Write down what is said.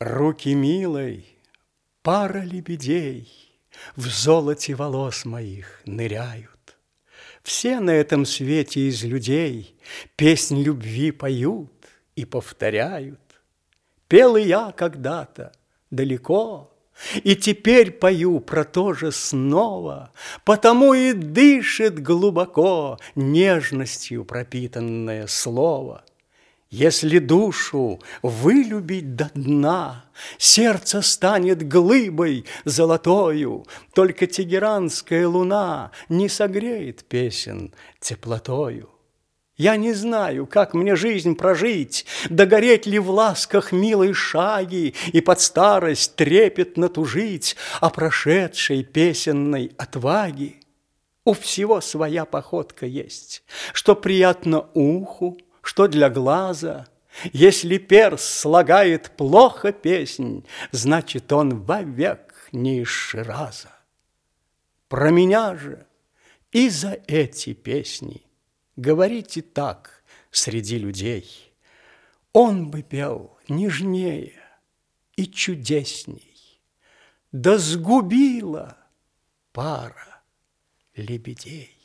Руки милой, пара лебедей В золоте волос моих ныряют. Все на этом свете из людей Песнь любви поют и повторяют. Пел и я когда-то далеко, И теперь пою про то же снова, Потому и дышит глубоко Нежностью пропитанное слово. Если душу вылюбить до дна, Сердце станет глыбой золотою, Только тегеранская луна Не согреет песен теплотою. Я не знаю, как мне жизнь прожить, Догореть ли в ласках милой шаги И под старость трепетно тужить О прошедшей песенной отваге. У всего своя походка есть, Что приятно уху, что для глаза. Если перс слагает плохо песнь, Значит, он вовек не из. Про меня же и за эти песни Говорите так среди людей. Он бы пел нежнее и чудесней, Да сгубила пара лебедей.